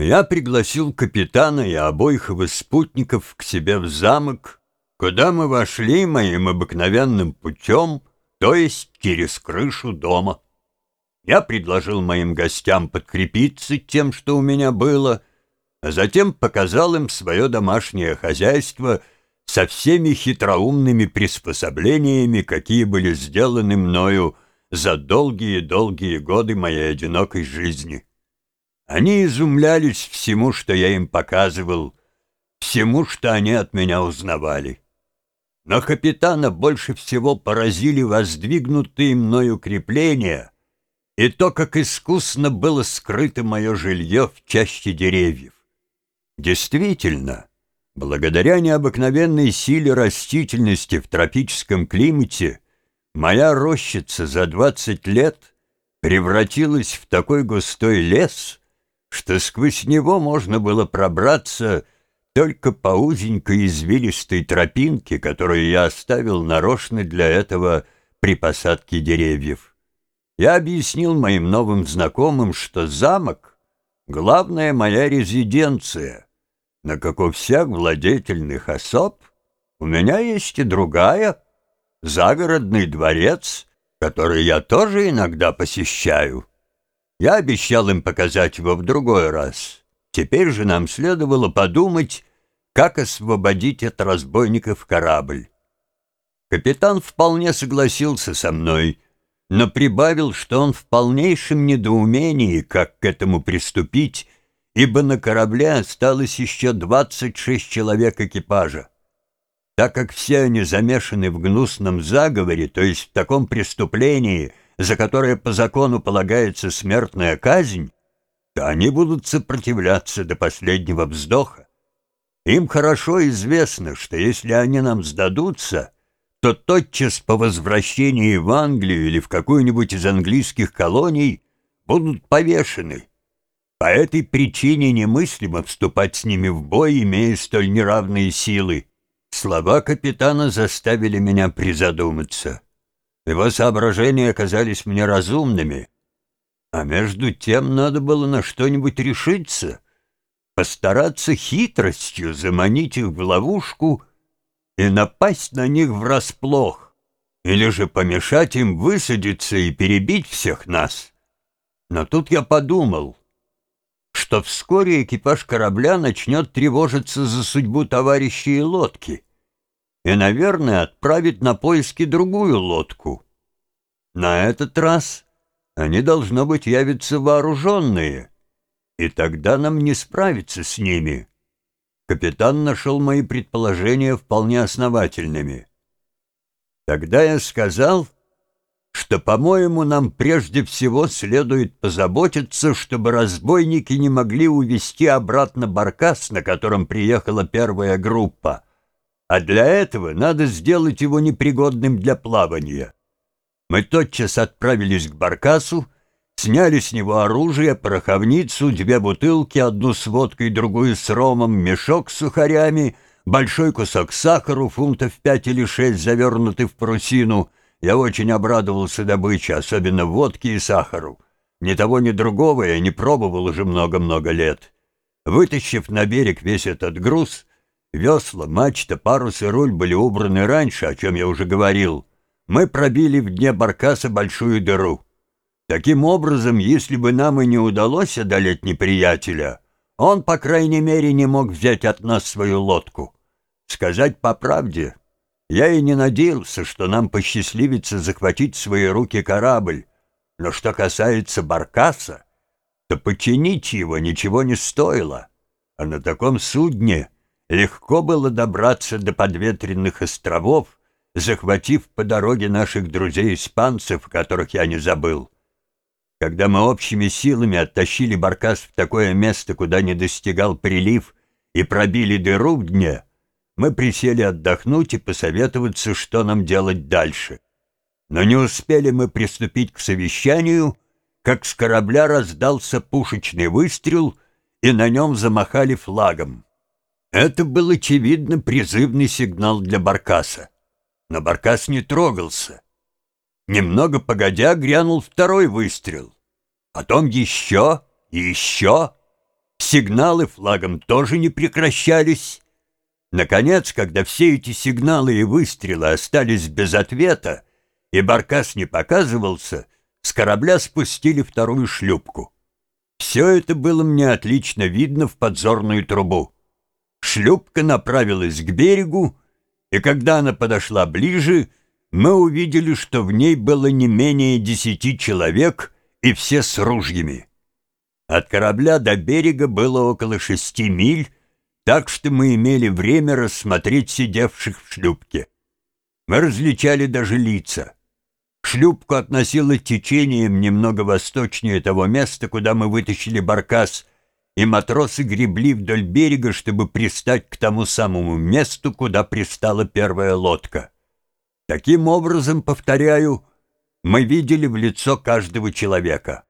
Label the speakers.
Speaker 1: Я пригласил капитана и обоих его спутников к себе в замок, куда мы вошли моим обыкновенным путем, то есть через крышу дома. Я предложил моим гостям подкрепиться тем, что у меня было, а затем показал им свое домашнее хозяйство со всеми хитроумными приспособлениями, какие были сделаны мною за долгие-долгие годы моей одинокой жизни. Они изумлялись всему, что я им показывал, всему, что они от меня узнавали. Но капитана больше всего поразили воздвигнутые мною крепления и то, как искусно было скрыто мое жилье в чаще деревьев. Действительно, благодаря необыкновенной силе растительности в тропическом климате, моя рощица за двадцать лет превратилась в такой густой лес — что сквозь него можно было пробраться только по узенькой извилистой тропинке, которую я оставил нарочно для этого при посадке деревьев. Я объяснил моим новым знакомым, что замок — главная моя резиденция, но, как у всех владетельных особ, у меня есть и другая — загородный дворец, который я тоже иногда посещаю. Я обещал им показать его в другой раз. Теперь же нам следовало подумать, как освободить от разбойников корабль. Капитан вполне согласился со мной, но прибавил, что он в полнейшем недоумении, как к этому приступить, ибо на корабле осталось еще 26 человек экипажа. Так как все они замешаны в гнусном заговоре, то есть в таком преступлении — за которое по закону полагается смертная казнь, то они будут сопротивляться до последнего вздоха. Им хорошо известно, что если они нам сдадутся, то тотчас по возвращении в Англию или в какую-нибудь из английских колоний будут повешены. По этой причине немыслимо вступать с ними в бой, имея столь неравные силы. Слова капитана заставили меня призадуматься. Его соображения оказались мне разумными, а между тем надо было на что-нибудь решиться, постараться хитростью заманить их в ловушку и напасть на них врасплох, или же помешать им высадиться и перебить всех нас. Но тут я подумал, что вскоре экипаж корабля начнет тревожиться за судьбу товарищей и лодки — и, наверное, отправит на поиски другую лодку. На этот раз они, должно быть, явятся вооруженные, и тогда нам не справиться с ними. Капитан нашел мои предположения вполне основательными. Тогда я сказал, что, по-моему, нам прежде всего следует позаботиться, чтобы разбойники не могли увести обратно баркас, на котором приехала первая группа, а для этого надо сделать его непригодным для плавания. Мы тотчас отправились к баркасу, сняли с него оружие, пороховницу, две бутылки, одну с водкой, другую с ромом, мешок с сухарями, большой кусок сахару, фунтов пять или шесть, завернутый в парусину. Я очень обрадовался добыче, особенно водке и сахару. Ни того, ни другого я не пробовал уже много-много лет. Вытащив на берег весь этот груз, Весла, мачта, парус и руль были убраны раньше, о чем я уже говорил. Мы пробили в дне баркаса большую дыру. Таким образом, если бы нам и не удалось одолеть неприятеля, он, по крайней мере, не мог взять от нас свою лодку. Сказать по правде, я и не надеялся, что нам посчастливится захватить в свои руки корабль. Но что касается баркаса, то починить его ничего не стоило. А на таком судне Легко было добраться до подветренных островов, захватив по дороге наших друзей-испанцев, которых я не забыл. Когда мы общими силами оттащили баркас в такое место, куда не достигал прилив, и пробили дыру в дне, мы присели отдохнуть и посоветоваться, что нам делать дальше. Но не успели мы приступить к совещанию, как с корабля раздался пушечный выстрел, и на нем замахали флагом. Это был, очевидно, призывный сигнал для Баркаса. Но Баркас не трогался. Немного погодя грянул второй выстрел. Потом еще и еще. Сигналы флагом тоже не прекращались. Наконец, когда все эти сигналы и выстрелы остались без ответа, и Баркас не показывался, с корабля спустили вторую шлюпку. Все это было мне отлично видно в подзорную трубу. Шлюпка направилась к берегу, и когда она подошла ближе, мы увидели, что в ней было не менее десяти человек, и все с ружьями. От корабля до берега было около шести миль, так что мы имели время рассмотреть сидевших в шлюпке. Мы различали даже лица. Шлюпку относило течением немного восточнее того места, куда мы вытащили баркас, и матросы гребли вдоль берега, чтобы пристать к тому самому месту, куда пристала первая лодка. Таким образом, повторяю, мы видели в лицо каждого человека.